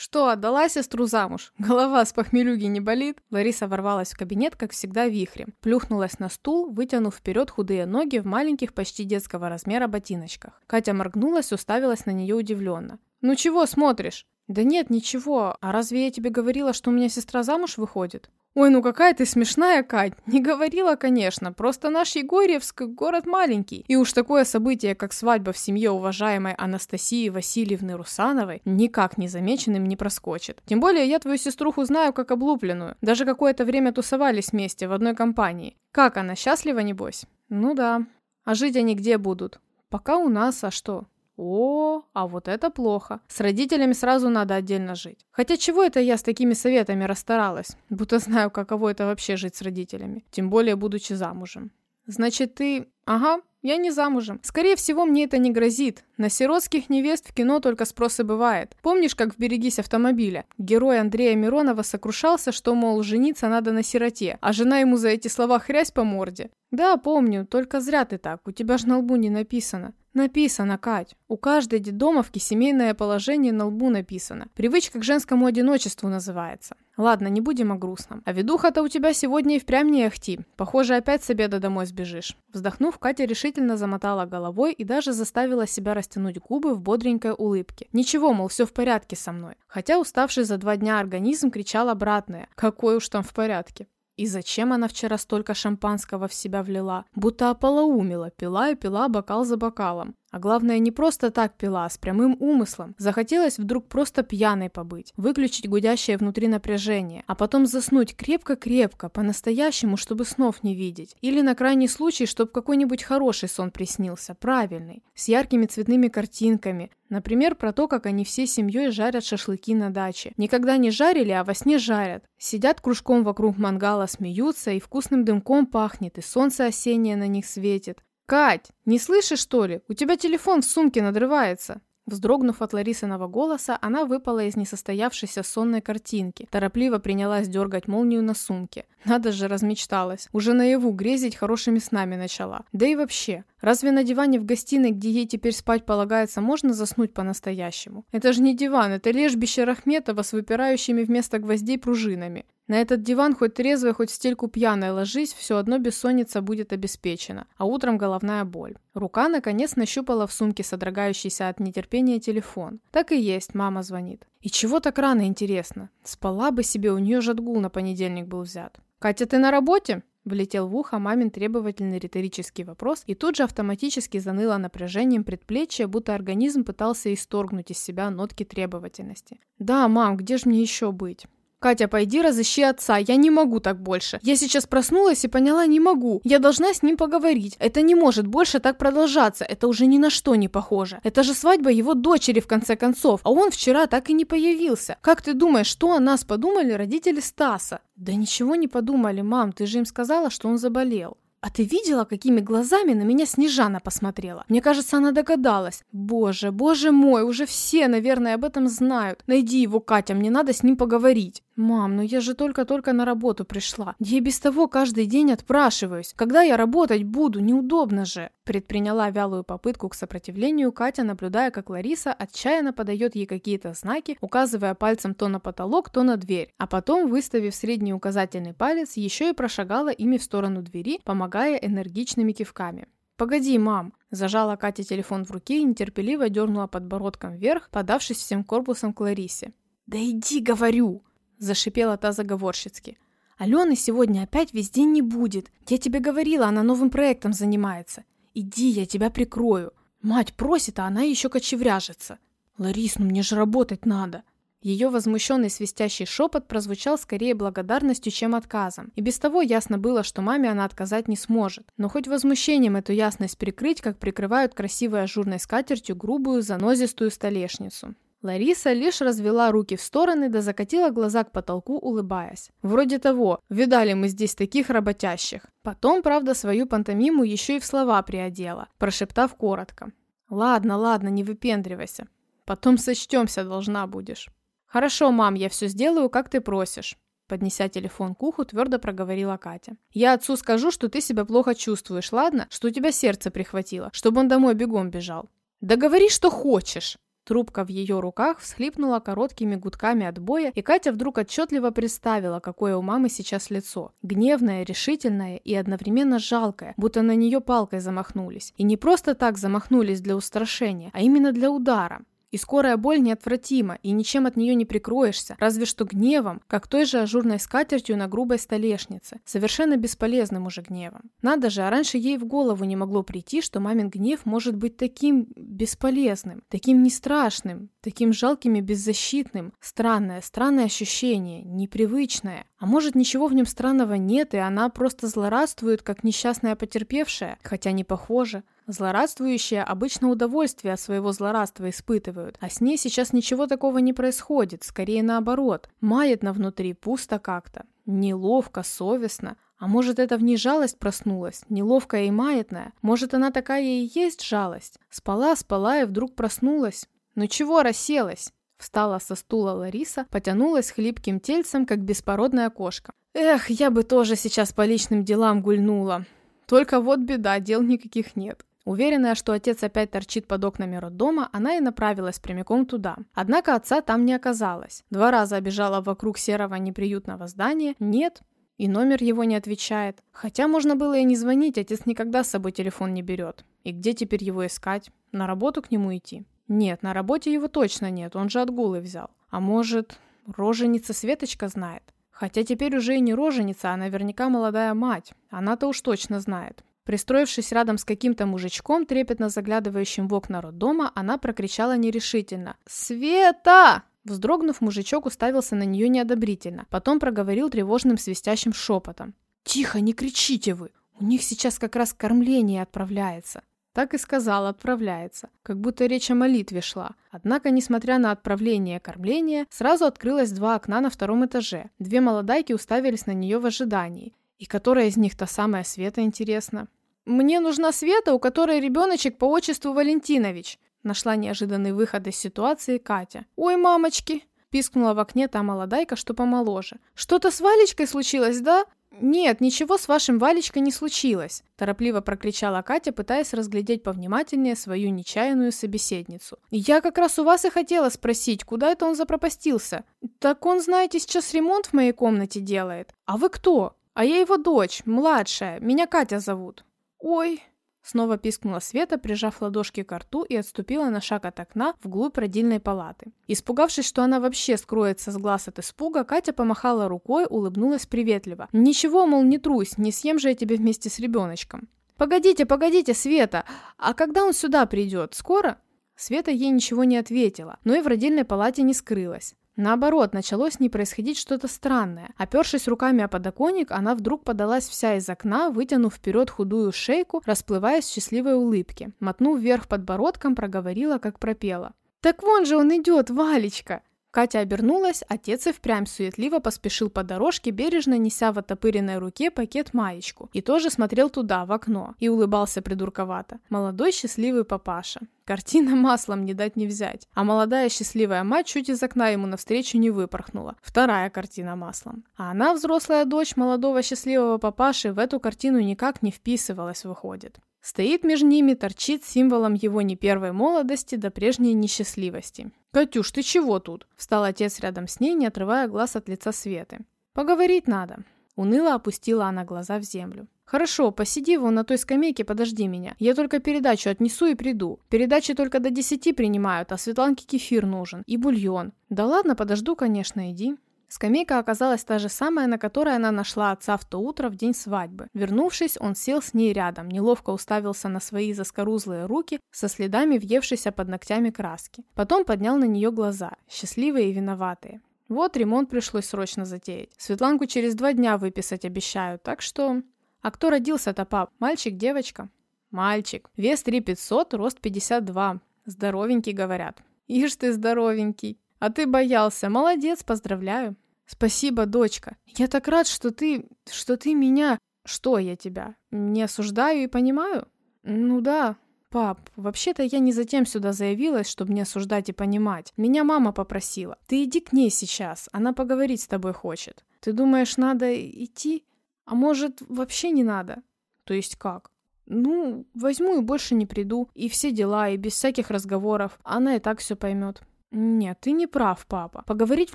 «Что, отдала сестру замуж? Голова с похмелюги не болит?» Лариса ворвалась в кабинет, как всегда, вихрем. Плюхнулась на стул, вытянув вперед худые ноги в маленьких, почти детского размера ботиночках. Катя моргнулась, уставилась на нее удивленно. «Ну чего смотришь?» «Да нет, ничего. А разве я тебе говорила, что у меня сестра замуж выходит?» «Ой, ну какая ты смешная, Кать! Не говорила, конечно, просто наш Егорьевск – город маленький, и уж такое событие, как свадьба в семье уважаемой Анастасии Васильевны Русановой, никак незамеченным не проскочит. Тем более я твою сеструху знаю как облупленную, даже какое-то время тусовались вместе в одной компании. Как она, счастлива, небось?» «Ну да. А жить они где будут?» «Пока у нас, а что?» О, а вот это плохо. С родителями сразу надо отдельно жить. Хотя чего это я с такими советами расстаралась? Будто знаю, каково это вообще жить с родителями. Тем более, будучи замужем. Значит, ты... Ага, я не замужем. Скорее всего, мне это не грозит. На сиротских невест в кино только спрос и бывает. Помнишь, как в «Берегись автомобиля»? Герой Андрея Миронова сокрушался, что, мол, жениться надо на сироте, а жена ему за эти слова хрясь по морде. Да, помню, только зря ты так, у тебя же на лбу не написано. Написано, Кать. У каждой детдомовки семейное положение на лбу написано. Привычка к женскому одиночеству называется. Ладно, не будем о грустном. А ведуха-то у тебя сегодня и впрямь не ахти. Похоже, опять с обеда домой сбежишь. Вздохнув, Катя решительно замотала головой и даже заставила себя растянуть губы в бодренькой улыбке. Ничего, мол, все в порядке со мной. Хотя уставший за два дня организм кричал обратное. Какой уж там в порядке. И зачем она вчера столько шампанского в себя влила? Будто ополоумила, пила и пила бокал за бокалом. А главное, не просто так пила, а с прямым умыслом. Захотелось вдруг просто пьяной побыть, выключить гудящее внутри напряжение, а потом заснуть крепко-крепко, по-настоящему, чтобы снов не видеть. Или на крайний случай, чтобы какой-нибудь хороший сон приснился, правильный, с яркими цветными картинками. Например, про то, как они всей семьей жарят шашлыки на даче. Никогда не жарили, а во сне жарят. Сидят кружком вокруг мангала, смеются, и вкусным дымком пахнет, и солнце осеннее на них светит. «Кать, не слышишь, что ли? У тебя телефон в сумке надрывается!» Вздрогнув от Ларисиного голоса, она выпала из несостоявшейся сонной картинки. Торопливо принялась дергать молнию на сумке. Надо же, размечталась. Уже наяву грезить хорошими снами начала. Да и вообще, разве на диване в гостиной, где ей теперь спать полагается, можно заснуть по-настоящему? Это же не диван, это лежбище Рахметова с выпирающими вместо гвоздей пружинами. На этот диван хоть трезвый, хоть в стельку пьяной ложись, все одно бессонница будет обеспечена, а утром головная боль. Рука, наконец, нащупала в сумке содрогающийся от нетерпения телефон. Так и есть, мама звонит. И чего так рано, интересно? Спала бы себе, у нее же на понедельник был взят. «Катя, ты на работе?» Влетел в ухо мамин требовательный риторический вопрос, и тут же автоматически заныло напряжением предплечья, будто организм пытался исторгнуть из себя нотки требовательности. «Да, мам, где же мне еще быть?» «Катя, пойди разыщи отца, я не могу так больше. Я сейчас проснулась и поняла, не могу. Я должна с ним поговорить. Это не может больше так продолжаться, это уже ни на что не похоже. Это же свадьба его дочери в конце концов, а он вчера так и не появился. Как ты думаешь, что о нас подумали родители Стаса?» «Да ничего не подумали, мам, ты же им сказала, что он заболел». «А ты видела, какими глазами на меня Снежана посмотрела? Мне кажется, она догадалась. Боже, боже мой, уже все, наверное, об этом знают. Найди его, Катя, мне надо с ним поговорить». «Мам, ну я же только-только на работу пришла. Я без того каждый день отпрашиваюсь. Когда я работать буду? Неудобно же!» Предприняла вялую попытку к сопротивлению Катя, наблюдая, как Лариса отчаянно подает ей какие-то знаки, указывая пальцем то на потолок, то на дверь, а потом, выставив средний указательный палец, еще и прошагала ими в сторону двери, помогая энергичными кивками. «Погоди, мам!» Зажала Катя телефон в руке и нетерпеливо дернула подбородком вверх, подавшись всем корпусом к Ларисе. «Да иди, говорю!» Зашипела та заговорщицки. Алены сегодня опять весь день не будет. Я тебе говорила, она новым проектом занимается. Иди, я тебя прикрою. Мать просит, а она еще кочевряжется. Ларис, ну мне же работать надо. Ее возмущенный свистящий шепот прозвучал скорее благодарностью, чем отказом. И без того ясно было, что маме она отказать не сможет. Но хоть возмущением эту ясность прикрыть, как прикрывают красивой ажурной скатертью грубую занозистую столешницу. Лариса лишь развела руки в стороны да закатила глаза к потолку, улыбаясь. Вроде того, видали мы здесь таких работящих. Потом, правда, свою пантомиму еще и в слова приодела, прошептав коротко. «Ладно, ладно, не выпендривайся. Потом сочтемся должна будешь». «Хорошо, мам, я все сделаю, как ты просишь». Поднеся телефон к уху, твердо проговорила Катя. «Я отцу скажу, что ты себя плохо чувствуешь, ладно? Что у тебя сердце прихватило, чтобы он домой бегом бежал». «Да говори, что хочешь!» Трубка в ее руках всхлипнула короткими гудками отбоя, и Катя вдруг отчетливо представила, какое у мамы сейчас лицо. Гневное, решительное и одновременно жалкое, будто на нее палкой замахнулись. И не просто так замахнулись для устрашения, а именно для удара. И скорая боль неотвратима, и ничем от нее не прикроешься, разве что гневом, как той же ажурной скатертью на грубой столешнице, совершенно бесполезным уже гневом. Надо же, а раньше ей в голову не могло прийти, что мамин гнев может быть таким бесполезным, таким нестрашным, таким жалким и беззащитным. Странное, странное ощущение, непривычное. А может, ничего в нем странного нет, и она просто злорадствует, как несчастная потерпевшая, хотя не похоже. Злорадствующие обычно удовольствие от своего злорадства испытывают, а с ней сейчас ничего такого не происходит, скорее наоборот. Маятно внутри, пусто как-то. Неловко, совестно. А может, это в ней жалость проснулась, неловкая и маятная? Может, она такая и есть жалость? Спала, спала и вдруг проснулась. Ну чего расселась? Встала со стула Лариса, потянулась хлипким тельцем, как беспородная кошка. Эх, я бы тоже сейчас по личным делам гульнула. Только вот беда, дел никаких нет. Уверенная, что отец опять торчит под окнами роддома, она и направилась прямиком туда. Однако отца там не оказалось. Два раза обежала вокруг серого неприютного здания. Нет, и номер его не отвечает. Хотя можно было и не звонить, отец никогда с собой телефон не берет. И где теперь его искать? На работу к нему идти? Нет, на работе его точно нет, он же отгулы взял. А может, роженица Светочка знает? Хотя теперь уже и не роженица, а наверняка молодая мать. Она-то уж точно знает. Пристроившись рядом с каким-то мужичком, трепетно заглядывающим в окна роддома, она прокричала нерешительно «Света!». Вздрогнув, мужичок уставился на нее неодобрительно, потом проговорил тревожным свистящим шепотом. «Тихо, не кричите вы! У них сейчас как раз кормление отправляется!» Так и сказал, отправляется, как будто речь о молитве шла. Однако, несмотря на отправление кормления, сразу открылось два окна на втором этаже. Две молодайки уставились на нее в ожидании. И которая из них та самая Света, интересно? «Мне нужна Света, у которой ребеночек по отчеству Валентинович», нашла неожиданный выход из ситуации Катя. «Ой, мамочки!» пискнула в окне та молодайка, что помоложе. «Что-то с Валечкой случилось, да?» «Нет, ничего с вашим Валечкой не случилось», – торопливо прокричала Катя, пытаясь разглядеть повнимательнее свою нечаянную собеседницу. «Я как раз у вас и хотела спросить, куда это он запропастился?» «Так он, знаете, сейчас ремонт в моей комнате делает. А вы кто?» «А я его дочь, младшая, меня Катя зовут». «Ой!» Снова пискнула Света, прижав ладошки к рту и отступила на шаг от окна вглубь родильной палаты. Испугавшись, что она вообще скроется с глаз от испуга, Катя помахала рукой, улыбнулась приветливо. «Ничего, мол, не трусь, не съем же я тебе вместе с ребеночком». «Погодите, погодите, Света, а когда он сюда придет? Скоро?» Света ей ничего не ответила, но и в родильной палате не скрылась. Наоборот, началось с ней происходить что-то странное. Опершись руками о подоконник, она вдруг подалась вся из окна, вытянув вперед худую шейку, расплываясь в счастливой улыбке. Мотнув вверх подбородком, проговорила, как пропела. «Так вон же он идет, Валечка!» Катя обернулась, отец и впрямь суетливо поспешил по дорожке, бережно неся в оттопыренной руке пакет-маечку. И тоже смотрел туда, в окно, и улыбался придурковато. Молодой счастливый папаша. Картина маслом не дать не взять. А молодая счастливая мать чуть из окна ему навстречу не выпорхнула. Вторая картина маслом. А она, взрослая дочь молодого счастливого папаши, в эту картину никак не вписывалась, выходит. Стоит между ними, торчит символом его не первой молодости до прежней несчастливости. «Катюш, ты чего тут?» Встал отец рядом с ней, не отрывая глаз от лица Светы. «Поговорить надо». Уныло опустила она глаза в землю. «Хорошо, посиди вон на той скамейке, подожди меня. Я только передачу отнесу и приду. Передачи только до десяти принимают, а Светланке кефир нужен. И бульон. Да ладно, подожду, конечно, иди». Скамейка оказалась та же самая, на которой она нашла отца в то утро в день свадьбы. Вернувшись, он сел с ней рядом, неловко уставился на свои заскорузлые руки со следами въевшейся под ногтями краски. Потом поднял на нее глаза, счастливые и виноватые. Вот ремонт пришлось срочно затеять. Светланку через два дня выписать обещаю, так что... А кто родился-то, пап? Мальчик, девочка? Мальчик. Вес 3500, рост 52. Здоровенький, говорят. Ишь ты здоровенький. А ты боялся. Молодец, поздравляю. Спасибо, дочка. Я так рад, что ты... что ты меня... Что я тебя? Не осуждаю и понимаю? Ну да. Пап, вообще-то я не затем сюда заявилась, чтобы не осуждать и понимать. Меня мама попросила. Ты иди к ней сейчас, она поговорить с тобой хочет. Ты думаешь, надо идти? А может, вообще не надо? То есть как? Ну, возьму и больше не приду. И все дела, и без всяких разговоров. Она и так все поймет. Нет, ты не прав, папа. Поговорить в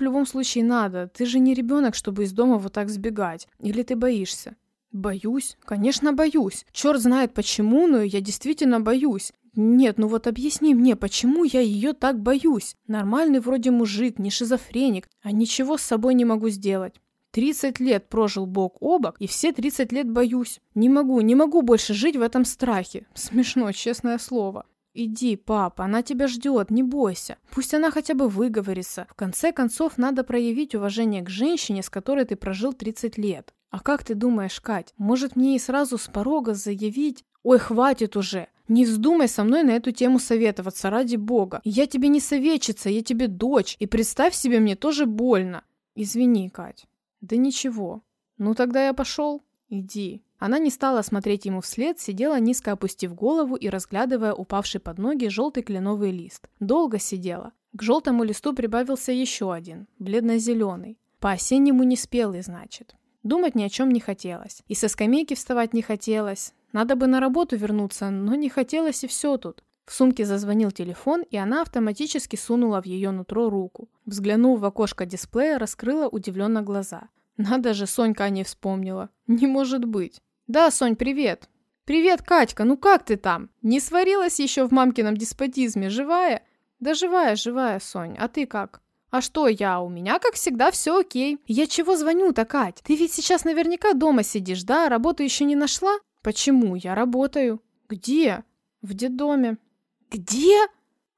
любом случае надо. Ты же не ребенок, чтобы из дома вот так сбегать. Или ты боишься? Боюсь? Конечно, боюсь. Черт знает почему, но я действительно боюсь. Нет, ну вот объясни мне, почему я ее так боюсь? Нормальный вроде мужик, не шизофреник, а ничего с собой не могу сделать. 30 лет прожил бок о бок, и все 30 лет боюсь. Не могу, не могу больше жить в этом страхе. Смешно, честное слово. «Иди, папа, она тебя ждет, не бойся. Пусть она хотя бы выговорится. В конце концов, надо проявить уважение к женщине, с которой ты прожил 30 лет. А как ты думаешь, Кать, может мне и сразу с порога заявить... Ой, хватит уже. Не вздумай со мной на эту тему советоваться, ради бога. Я тебе не советчица, я тебе дочь, и представь себе, мне тоже больно. Извини, Кать. Да ничего. Ну тогда я пошел. Иди. Она не стала смотреть ему вслед, сидела низко опустив голову и разглядывая упавший под ноги желтый кленовый лист. Долго сидела. К желтому листу прибавился еще один, бледно-зеленый. По-осеннему не спелый, значит. Думать ни о чем не хотелось. И со скамейки вставать не хотелось. Надо бы на работу вернуться, но не хотелось и все тут. В сумке зазвонил телефон, и она автоматически сунула в ее нутро руку. Взглянув в окошко дисплея, раскрыла удивленно глаза. Надо же, Сонька не вспомнила. Не может быть. «Да, Сонь, привет!» «Привет, Катька, ну как ты там? Не сварилась еще в мамкином деспотизме, живая?» «Да живая, живая, Сонь, а ты как?» «А что я? У меня, как всегда, все окей. Я чего звоню-то, Кать? Ты ведь сейчас наверняка дома сидишь, да? Работу еще не нашла?» «Почему? Я работаю». «Где?» «В детдоме». «Где?»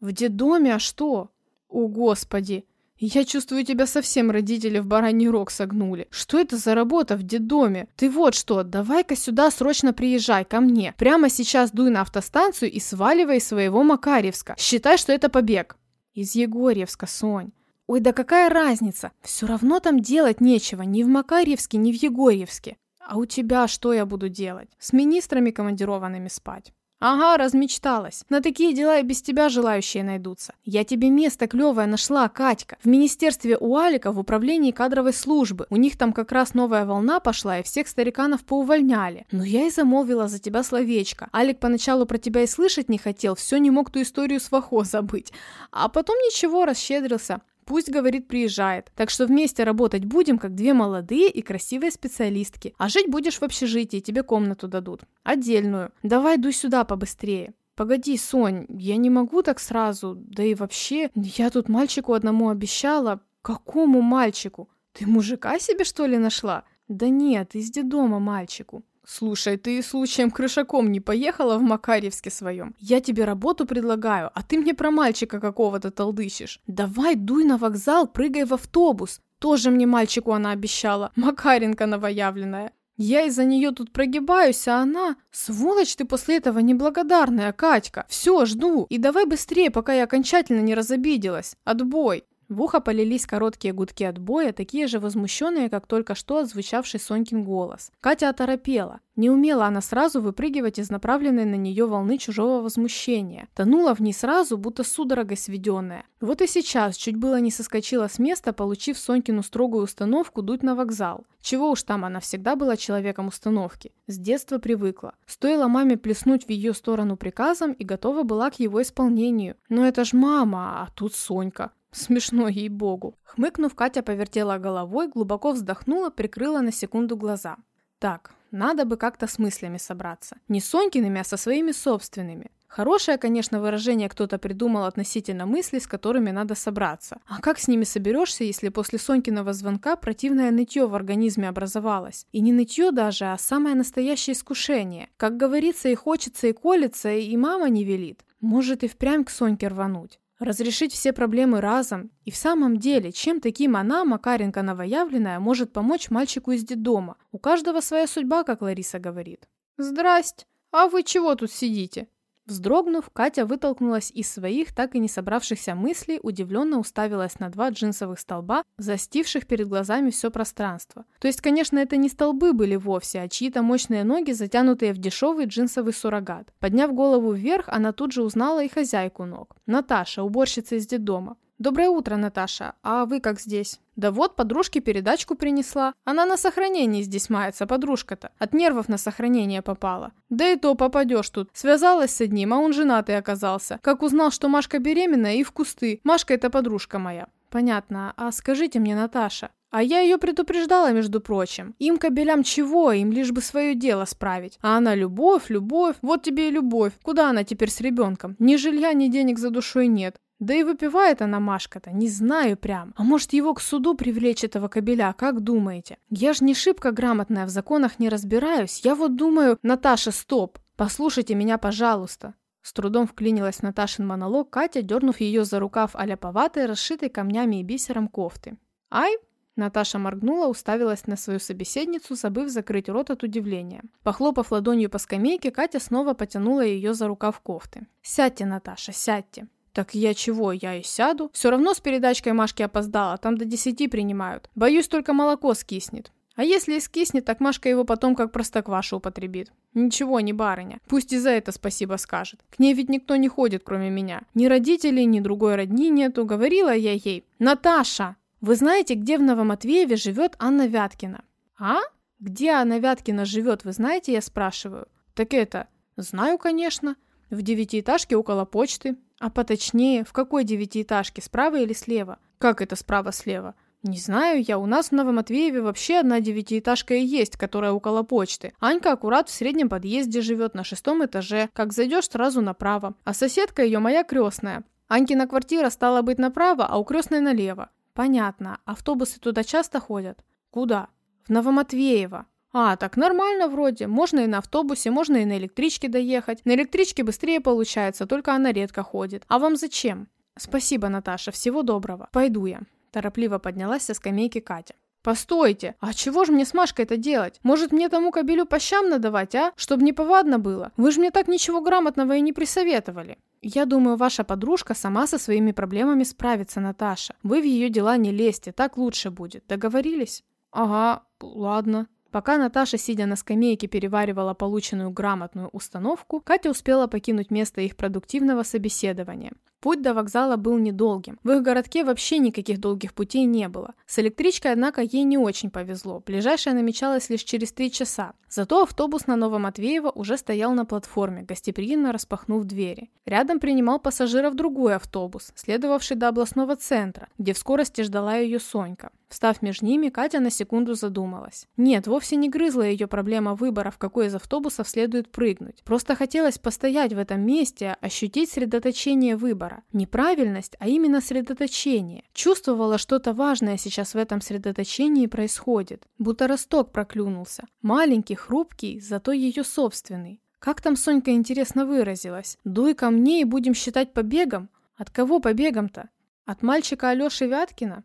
«В детдоме, а что?» «О, Господи!» Я чувствую, тебя совсем родители в бараний рог согнули. Что это за работа в детдоме? Ты вот что, давай-ка сюда срочно приезжай ко мне. Прямо сейчас дуй на автостанцию и сваливай своего Макаревска. Считай, что это побег. Из Егорьевска, Сонь. Ой, да какая разница? Все равно там делать нечего, ни в Макарьевске, ни в Егорьевске. А у тебя что я буду делать? С министрами командированными спать? «Ага, размечталась. На такие дела и без тебя желающие найдутся. Я тебе место клевое нашла, Катька. В министерстве у Алика в управлении кадровой службы. У них там как раз новая волна пошла, и всех стариканов поувольняли. Но я и замолвила за тебя словечко. Алик поначалу про тебя и слышать не хотел, все не мог ту историю с Вахо забыть. А потом ничего, расщедрился. Пусть, говорит, приезжает. Так что вместе работать будем, как две молодые и красивые специалистки. А жить будешь в общежитии, тебе комнату дадут. Отдельную. Давай дуй сюда побыстрее. Погоди, Сонь, я не могу так сразу. Да и вообще, я тут мальчику одному обещала. Какому мальчику? Ты мужика себе, что ли, нашла? Да нет, из детдома мальчику. «Слушай, ты случаем крышаком не поехала в Макарьевске своем? Я тебе работу предлагаю, а ты мне про мальчика какого-то толдычишь. Давай дуй на вокзал, прыгай в автобус. Тоже мне мальчику она обещала, Макаренко новоявленная. Я из-за нее тут прогибаюсь, а она... Сволочь ты после этого неблагодарная, Катька. Все, жду. И давай быстрее, пока я окончательно не разобиделась. Отбой. В ухо полились короткие гудки отбоя, такие же возмущенные, как только что отзвучавший Сонькин голос. Катя оторопела. Не умела она сразу выпрыгивать из направленной на нее волны чужого возмущения. Тонула в ней сразу, будто судорогой сведенная. Вот и сейчас чуть было не соскочила с места, получив Сонькину строгую установку дуть на вокзал. Чего уж там, она всегда была человеком установки. С детства привыкла. Стоило маме плеснуть в ее сторону приказом и готова была к его исполнению. Но это ж мама, а тут Сонька. Смешно ей-богу. Хмыкнув, Катя повертела головой, глубоко вздохнула, прикрыла на секунду глаза. Так, надо бы как-то с мыслями собраться. Не Сонькиными, а со своими собственными. Хорошее, конечно, выражение кто-то придумал относительно мыслей, с которыми надо собраться. А как с ними соберешься, если после Сонькиного звонка противное нытье в организме образовалось? И не нытье даже, а самое настоящее искушение. Как говорится, и хочется, и колется, и мама не велит. Может и впрямь к Соньке рвануть. Разрешить все проблемы разом. И в самом деле, чем таким она, Макаренко новоявленная, может помочь мальчику из детдома? У каждого своя судьба, как Лариса говорит. «Здрасте! А вы чего тут сидите?» Вздрогнув, Катя вытолкнулась из своих так и не собравшихся мыслей, удивленно уставилась на два джинсовых столба, застивших перед глазами все пространство. То есть, конечно, это не столбы были вовсе, а чьи-то мощные ноги, затянутые в дешевый джинсовый суррогат. Подняв голову вверх, она тут же узнала и хозяйку ног. Наташа, уборщица из детдома. «Доброе утро, Наташа. А вы как здесь?» «Да вот, подружке передачку принесла. Она на сохранении здесь мается, подружка-то. От нервов на сохранение попала. Да и то попадешь тут. Связалась с одним, а он женатый оказался. Как узнал, что Машка беременная, и в кусты. Машка это подружка моя». «Понятно. А скажите мне, Наташа, а я ее предупреждала, между прочим. Им кобелям чего, им лишь бы свое дело справить. А она любовь, любовь, вот тебе и любовь. Куда она теперь с ребенком? Ни жилья, ни денег за душой нет. Да и выпивает она Машка-то, не знаю прям. А может его к суду привлечь этого кобеля, как думаете? Я ж не шибко грамотная, в законах не разбираюсь. Я вот думаю, Наташа, стоп, послушайте меня, пожалуйста. С трудом вклинилась в Наташин монолог Катя, дернув ее за рукав аляповатой, расшитой камнями и бисером кофты. «Ай!» Наташа моргнула, уставилась на свою собеседницу, забыв закрыть рот от удивления. Похлопав ладонью по скамейке, Катя снова потянула ее за рукав кофты. «Сядьте, Наташа, сядьте!» Так я чего, я и сяду? Все равно с передачкой Машки опоздала, там до десяти принимают. Боюсь, только молоко скиснет. А если и скиснет, так Машка его потом как простоквашу употребит. Ничего, не барыня. Пусть и за это спасибо скажет. К ней ведь никто не ходит, кроме меня. Ни родителей, ни другой родни нету. Говорила я ей. Наташа, вы знаете, где в Новоматвееве живет Анна Вяткина? А? Где Анна Вяткина живет, вы знаете, я спрашиваю? Так это... Знаю, конечно. В девятиэтажке около почты. А поточнее, в какой девятиэтажке, справа или слева? Как это справа-слева? Не знаю я, у нас в Новоматвееве вообще одна девятиэтажка и есть, которая около почты. Анька аккурат в среднем подъезде живет на шестом этаже, как зайдешь сразу направо. А соседка ее моя крестная. Анькина квартира стала быть направо, а у крестной налево. Понятно, автобусы туда часто ходят? Куда? В Новоматвеево. А, так нормально вроде. Можно и на автобусе, можно и на электричке доехать. На электричке быстрее получается, только она редко ходит. А вам зачем? Спасибо, Наташа, всего доброго. Пойду я. Торопливо поднялась со скамейки Катя. «Постойте, а чего же мне с Машкой это делать? Может, мне тому кобелю по щам надавать, а? Чтоб не повадно было? Вы же мне так ничего грамотного и не присоветовали». «Я думаю, ваша подружка сама со своими проблемами справится, Наташа. Вы в ее дела не лезьте, так лучше будет. Договорились?» «Ага, ладно», Пока Наташа, сидя на скамейке, переваривала полученную грамотную установку, Катя успела покинуть место их продуктивного собеседования. Путь до вокзала был недолгим. В их городке вообще никаких долгих путей не было. С электричкой, однако, ей не очень повезло. Ближайшая намечалась лишь через три часа. Зато автобус на Новоматвеево уже стоял на платформе, гостеприимно распахнув двери. Рядом принимал пассажиров другой автобус, следовавший до областного центра, где в скорости ждала ее Сонька. Встав между ними, Катя на секунду задумалась. Нет, вовсе не грызла ее проблема выбора, в какой из автобусов следует прыгнуть. Просто хотелось постоять в этом месте, ощутить средоточение выбора. Не правильность, а именно средоточение. Чувствовала, что-то важное сейчас в этом средоточении происходит. Будто росток проклюнулся. Маленький, хрупкий, зато ее собственный. Как там Сонька интересно выразилась? «Дуй ко мне и будем считать побегом?» От кого побегом-то? От мальчика Алёши Вяткина?